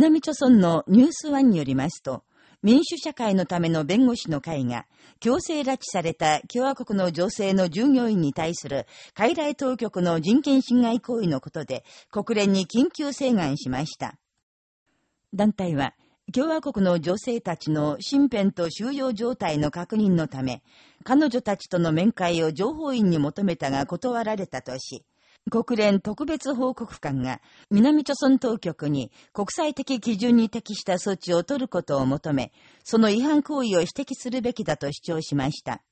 南朝村のニュースワンによりますと、民主社会のための弁護士の会が、強制拉致された共和国の女性の従業員に対する海外当局の人権侵害行為のことで、国連に緊急請願しました。団体は、共和国の女性たちの身辺と収容状態の確認のため、彼女たちとの面会を情報員に求めたが断られたとし、国連特別報告官が南朝鮮当局に国際的基準に適した措置を取ることを求め、その違反行為を指摘するべきだと主張しました。